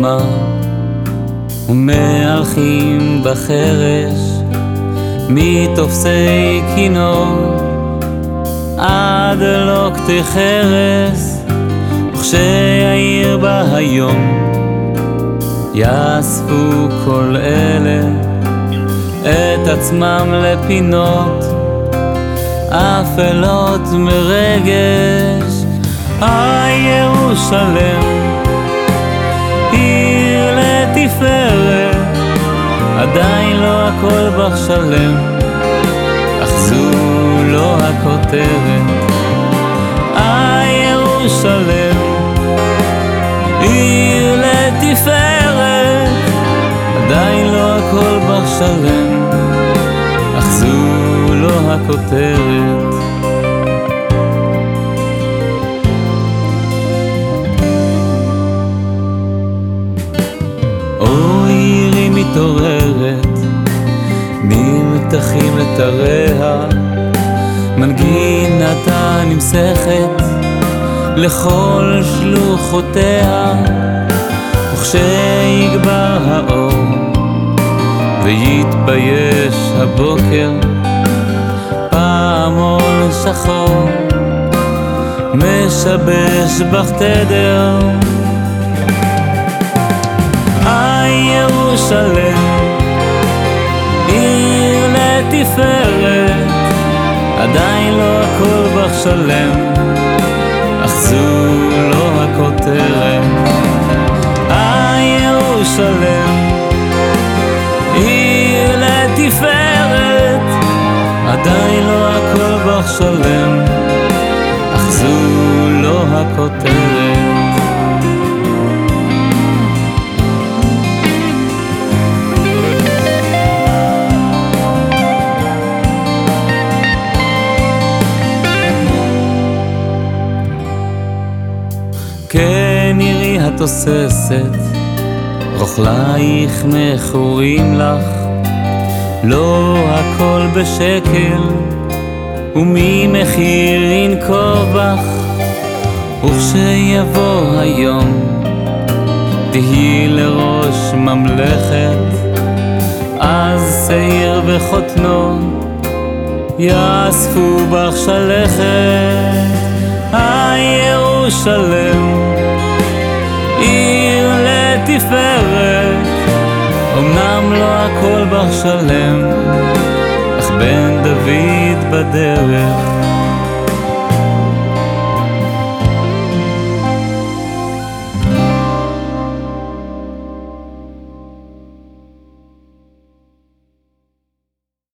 חומה ומהלכים בחרש מתופסי כינור עד לוקטי חרס וכשהעיר בה היום יאספו כל אלה את עצמם לפינות אפלות מרגש. הירושלם עיר לתפארת עדיין לא הכל בך שלם. אך זו לא הכותרת. הירושלם עיר לתפארת עדיין לא הכל בך שלם. אך זו לא הכותרת מתעוררת נמתחים לתריה מנגינתה נמסכת לכל שלוחותיה וכשיגבר האור ויתבייש הבוקר פעמון שחור משבש בך תדר הירושלם עיר לתפארת עדיין לא הכל בך שלם. אך זו לא הכותרת. הירושלם עיר לתפארת עדיין לא הכל בך שלם. אך זו לא הכותרת כן עירי התוססת, רוכלייך מכורים לך, לא הכל בשקל, וממחיר ינקוב בך, וכשיבוא היום, תהי לראש ממלכת, אז שעיר וחותנו יאספו בך שלכת. הירושלם, עיר לתפארת, אמנם לא הכל בך שלם, אך בן דוד בדרך,